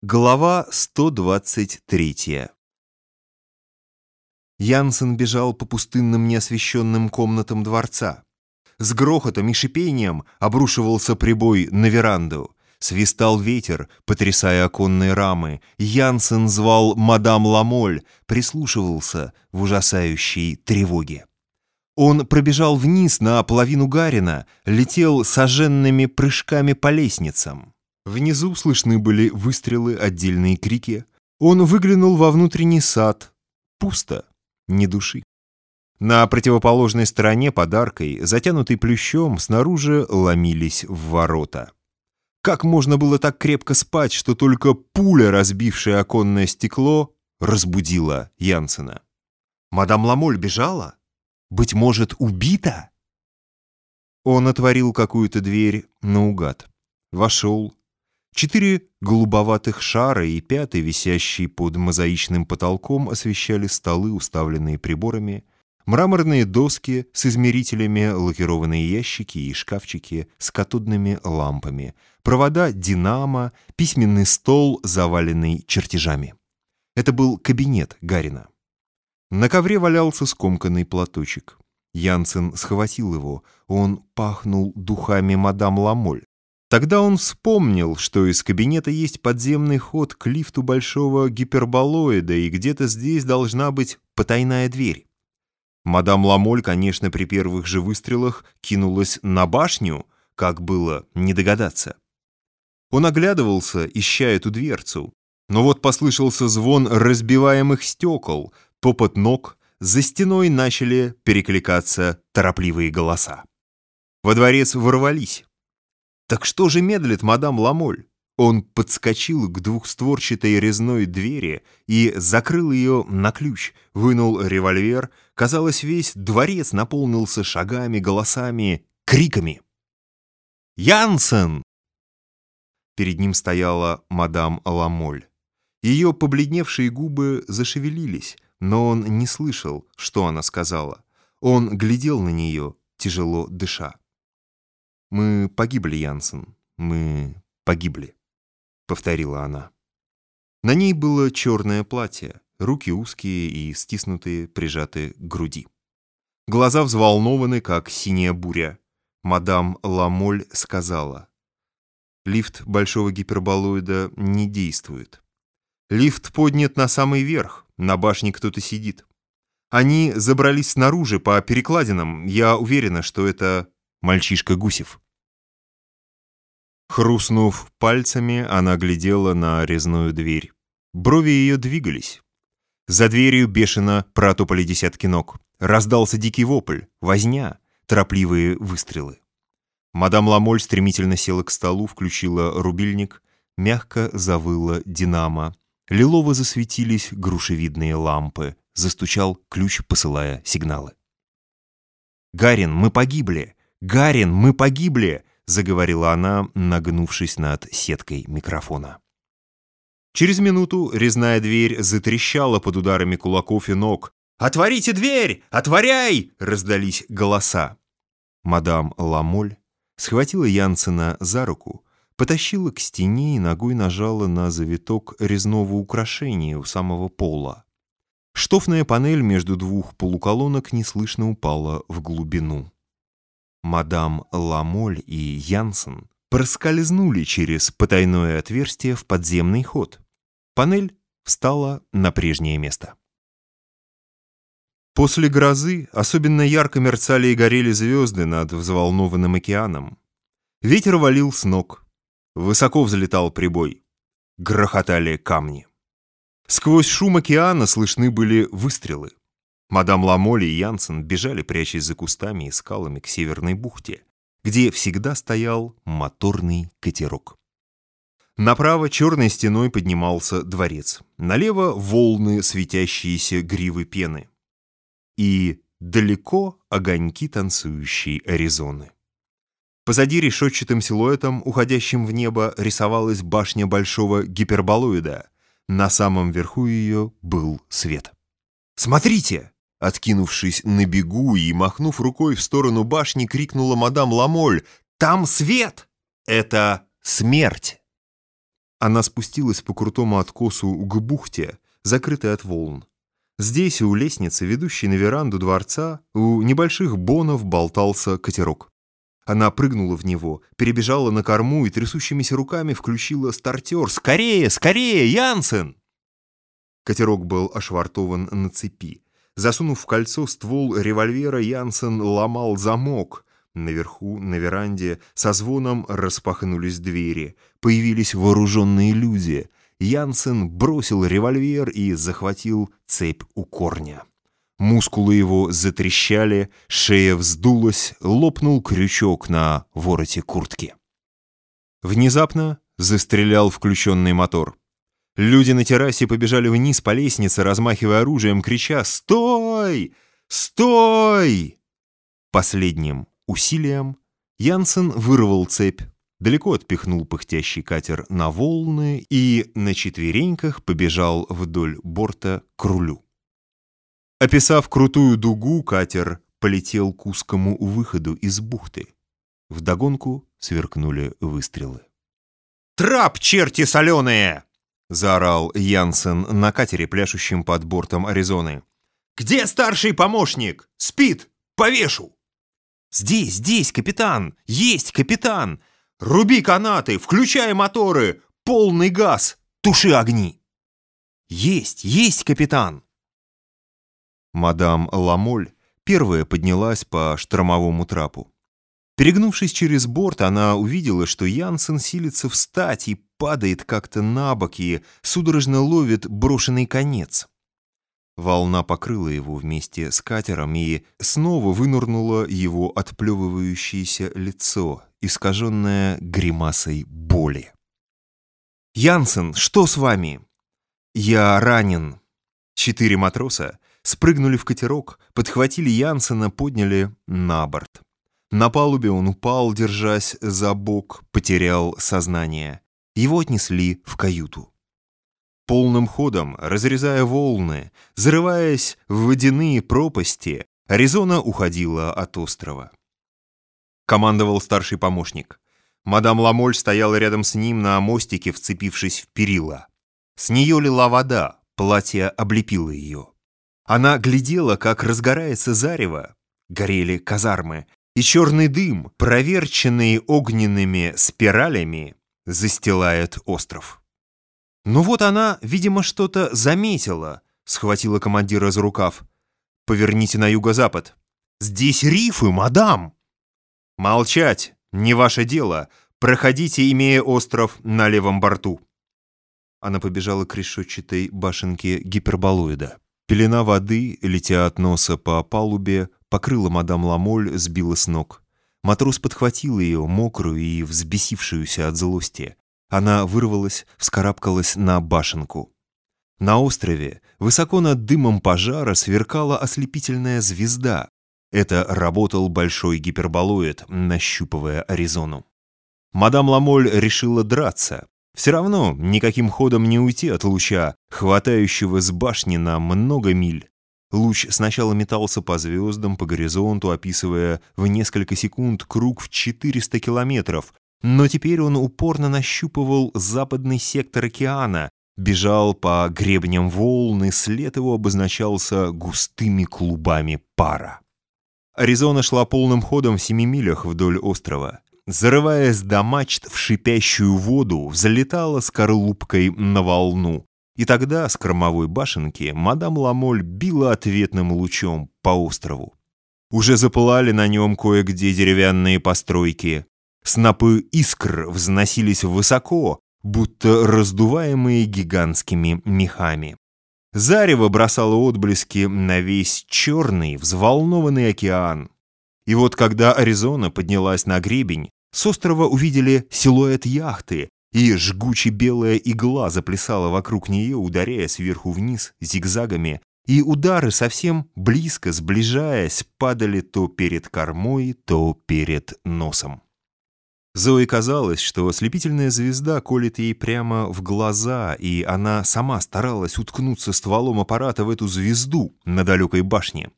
Глава 123 Янсен бежал по пустынным неосвещенным комнатам дворца. С грохотом и шипением обрушивался прибой на веранду. Свистал ветер, потрясая оконные рамы. Янсен звал мадам Ламоль, прислушивался в ужасающей тревоге. Он пробежал вниз на половину Гарина, летел соженными прыжками по лестницам. Внизу слышны были выстрелы, отдельные крики. Он выглянул во внутренний сад. Пусто, ни души. На противоположной стороне подаркой, затянутой плющом, снаружи ломились в ворота. Как можно было так крепко спать, что только пуля, разбившая оконное стекло, разбудила Янсена? Мадам Ламоль бежала? Быть может, убита? Он отворил какую-то дверь наугад. Вошел, Четыре голубоватых шара и пятый, висящий под мозаичным потолком, освещали столы, уставленные приборами, мраморные доски с измерителями, лакированные ящики и шкафчики с катодными лампами, провода динамо, письменный стол, заваленный чертежами. Это был кабинет Гарина. На ковре валялся скомканный платочек. Янсен схватил его. Он пахнул духами мадам Ламоль. Тогда он вспомнил, что из кабинета есть подземный ход к лифту большого гиперболоида, и где-то здесь должна быть потайная дверь. Мадам Ламоль, конечно, при первых же выстрелах кинулась на башню, как было не догадаться. Он оглядывался, ища эту дверцу. Но вот послышался звон разбиваемых стекол, топот ног, за стеной начали перекликаться торопливые голоса. Во дворец ворвались. Так что же медлит мадам Ламоль? Он подскочил к двухстворчатой резной двери и закрыл ее на ключ, вынул револьвер. Казалось, весь дворец наполнился шагами, голосами, криками. «Янсен!» Перед ним стояла мадам Ламоль. Ее побледневшие губы зашевелились, но он не слышал, что она сказала. Он глядел на нее, тяжело дыша. «Мы погибли, Янсен, мы погибли», — повторила она. На ней было черное платье, руки узкие и стиснутые, прижаты к груди. Глаза взволнованы, как синяя буря. Мадам Ламоль сказала. Лифт большого гиперболоида не действует. Лифт поднят на самый верх, на башне кто-то сидит. Они забрались снаружи по перекладинам. Я уверена, что это мальчишка Гусев. Хрустнув пальцами, она глядела на резную дверь. Брови ее двигались. За дверью бешено протопали десятки ног. Раздался дикий вопль, возня, торопливые выстрелы. Мадам Ламоль стремительно села к столу, включила рубильник, мягко завыла динамо. Лилово засветились грушевидные лампы. Застучал ключ, посылая сигналы. «Гарин, мы погибли! Гарин, мы погибли!» заговорила она, нагнувшись над сеткой микрофона. Через минуту резная дверь затрещала под ударами кулаков и ног. «Отворите дверь! Отворяй!» — раздались голоса. Мадам Ламоль схватила Янсена за руку, потащила к стене и ногой нажала на завиток резного украшения у самого пола. Штофная панель между двух полуколонок неслышно упала в глубину. Мадам Ламоль и Янсен проскользнули через потайное отверстие в подземный ход. Панель встала на прежнее место. После грозы особенно ярко мерцали и горели звезды над взволнованным океаном. Ветер валил с ног. Высоко взлетал прибой. Грохотали камни. Сквозь шум океана слышны были выстрелы. Мадам Ламоли и Янсен бежали, прячась за кустами и скалами к северной бухте, где всегда стоял моторный катерок. Направо черной стеной поднимался дворец, налево волны светящиеся гривы пены. И далеко огоньки танцующей Аризоны. Позади решетчатым силуэтом, уходящим в небо, рисовалась башня большого гиперболоида. На самом верху ее был свет. «Смотрите!» Откинувшись на бегу и махнув рукой в сторону башни, крикнула мадам Ламоль «Там свет! Это смерть!» Она спустилась по крутому откосу к бухте, закрытой от волн. Здесь, у лестницы, ведущей на веранду дворца, у небольших бонов болтался катерок. Она прыгнула в него, перебежала на корму и трясущимися руками включила стартер. «Скорее, скорее, Янсен!» Катерок был ошвартован на цепи. Засунув в кольцо ствол револьвера, Янсен ломал замок. Наверху, на веранде, со звоном распахнулись двери. Появились вооруженные люди. Янсен бросил револьвер и захватил цепь у корня. Мускулы его затрещали, шея вздулась, лопнул крючок на вороте куртки. Внезапно застрелял включенный мотор. Люди на террасе побежали вниз по лестнице, размахивая оружием, крича «Стой! Стой!». Последним усилием Янсен вырвал цепь, далеко отпихнул пыхтящий катер на волны и на четвереньках побежал вдоль борта к рулю. Описав крутую дугу, катер полетел к узкому выходу из бухты. Вдогонку сверкнули выстрелы. «Трап, черти соленые!» — заорал Янсен на катере, пляшущем под бортом Аризоны. «Где старший помощник? Спит! Повешу!» «Здесь, здесь, капитан! Есть, капитан! Руби канаты, включай моторы! Полный газ! Туши огни!» «Есть, есть, капитан!» Мадам Ламоль первая поднялась по штормовому трапу. Перегнувшись через борт, она увидела, что Янсен силится встать и падает как-то на бок и судорожно ловит брошенный конец. Волна покрыла его вместе с катером и снова вынурнула его отплевывающееся лицо, искаженное гримасой боли. «Янсен, что с вами?» «Я ранен». Четыре матроса спрыгнули в катерок, подхватили Янсена, подняли на борт. На палубе он упал, держась за бок, потерял сознание. Его отнесли в каюту. Полным ходом, разрезая волны, зарываясь в водяные пропасти, Аризона уходила от острова. Командовал старший помощник. Мадам Ламоль стояла рядом с ним на мостике, вцепившись в перила. С нее лила вода, платье облепило ее. Она глядела, как разгорается зарево, горели казармы, и черный дым, проверченный огненными спиралями, застилает остров. Ну вот она, видимо, что-то заметила, схватила командира за рукав. «Поверните на юго-запад. Здесь рифы, мадам!» «Молчать! Не ваше дело! Проходите, имея остров на левом борту!» Она побежала к решетчатой башенке гиперболоида. Пелена воды, летя от носа по палубе, покрыла мадам Ламоль, сбила с ног. Матрос подхватил ее, мокрую и взбесившуюся от злости. Она вырвалась, вскарабкалась на башенку. На острове, высоко над дымом пожара, сверкала ослепительная звезда. Это работал большой гиперболоид, нащупывая Аризону. Мадам Ламоль решила драться. Все равно никаким ходом не уйти от луча, хватающего с башни на много миль. Луч сначала метался по звездам, по горизонту, описывая в несколько секунд круг в 400 километров, но теперь он упорно нащупывал западный сектор океана, бежал по гребням волны, след его обозначался густыми клубами пара. Аризона шла полным ходом в семи милях вдоль острова. Зарываясь до мачт в шипящую воду, взлетала скорлупкой на волну. И тогда с кормовой башенки мадам Ламоль била ответным лучом по острову. Уже запылали на нем кое-где деревянные постройки. Снопы искр взносились высоко, будто раздуваемые гигантскими мехами. Зарево бросало отблески на весь черный, взволнованный океан. И вот когда Аризона поднялась на гребень, с острова увидели силуэт яхты, и жгуче белая игла заплясала вокруг нее, ударяя сверху вниз зигзагами, и удары совсем близко, сближаясь, падали то перед кормой, то перед носом. Зои казалось, что ослепительная звезда колет ей прямо в глаза, и она сама старалась уткнуться стволом аппарата в эту звезду на далекой башне.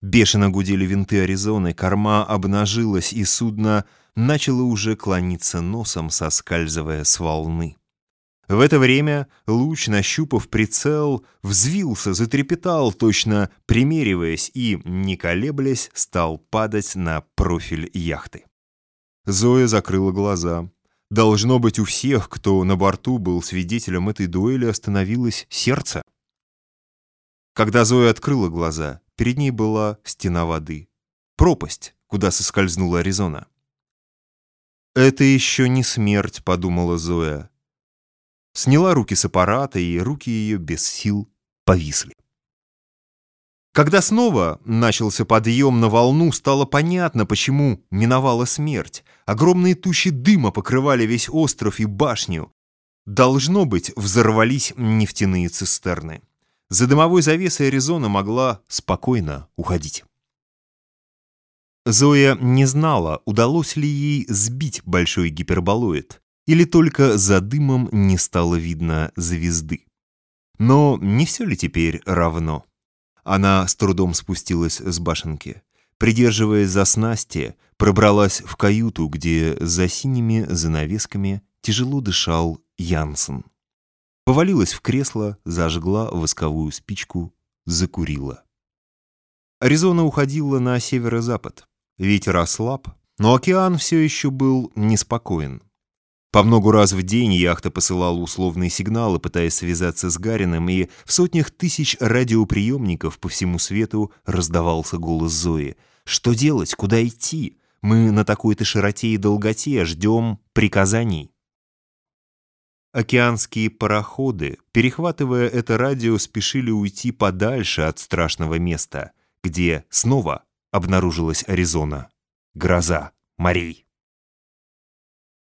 Бешено гудели винты Аризоны, корма обнажилась, и судно начало уже клониться носом, соскальзывая с волны. В это время луч, нащупав прицел, взвился, затрепетал, точно примериваясь и, не колеблясь, стал падать на профиль яхты. Зоя закрыла глаза. Должно быть, у всех, кто на борту был свидетелем этой дуэли, остановилось сердце. Когда Зоя открыла глаза, перед ней была стена воды. Пропасть, куда соскользнула Аризона. «Это еще не смерть», — подумала Зоя сняла руки с аппарата, и руки ее без сил повисли. Когда снова начался подъем на волну, стало понятно, почему миновала смерть. Огромные тучи дыма покрывали весь остров и башню. Должно быть, взорвались нефтяные цистерны. За дымовой завесой Аризона могла спокойно уходить. Зоя не знала, удалось ли ей сбить большой гиперболоид или только за дымом не стало видно звезды. Но не все ли теперь равно? Она с трудом спустилась с башенки. Придерживаясь за снасти, пробралась в каюту, где за синими занавесками тяжело дышал Янсен. Повалилась в кресло, зажгла восковую спичку, закурила. Аризона уходила на северо-запад. Ветер ослаб, но океан все еще был неспокоен. По многу раз в день яхта посылала условные сигналы, пытаясь связаться с Гарином, и в сотнях тысяч радиоприемников по всему свету раздавался голос Зои. «Что делать? Куда идти? Мы на такой-то широте и долготе ждем приказаний». Океанские пароходы, перехватывая это радио, спешили уйти подальше от страшного места, где снова обнаружилась Аризона. Гроза морей.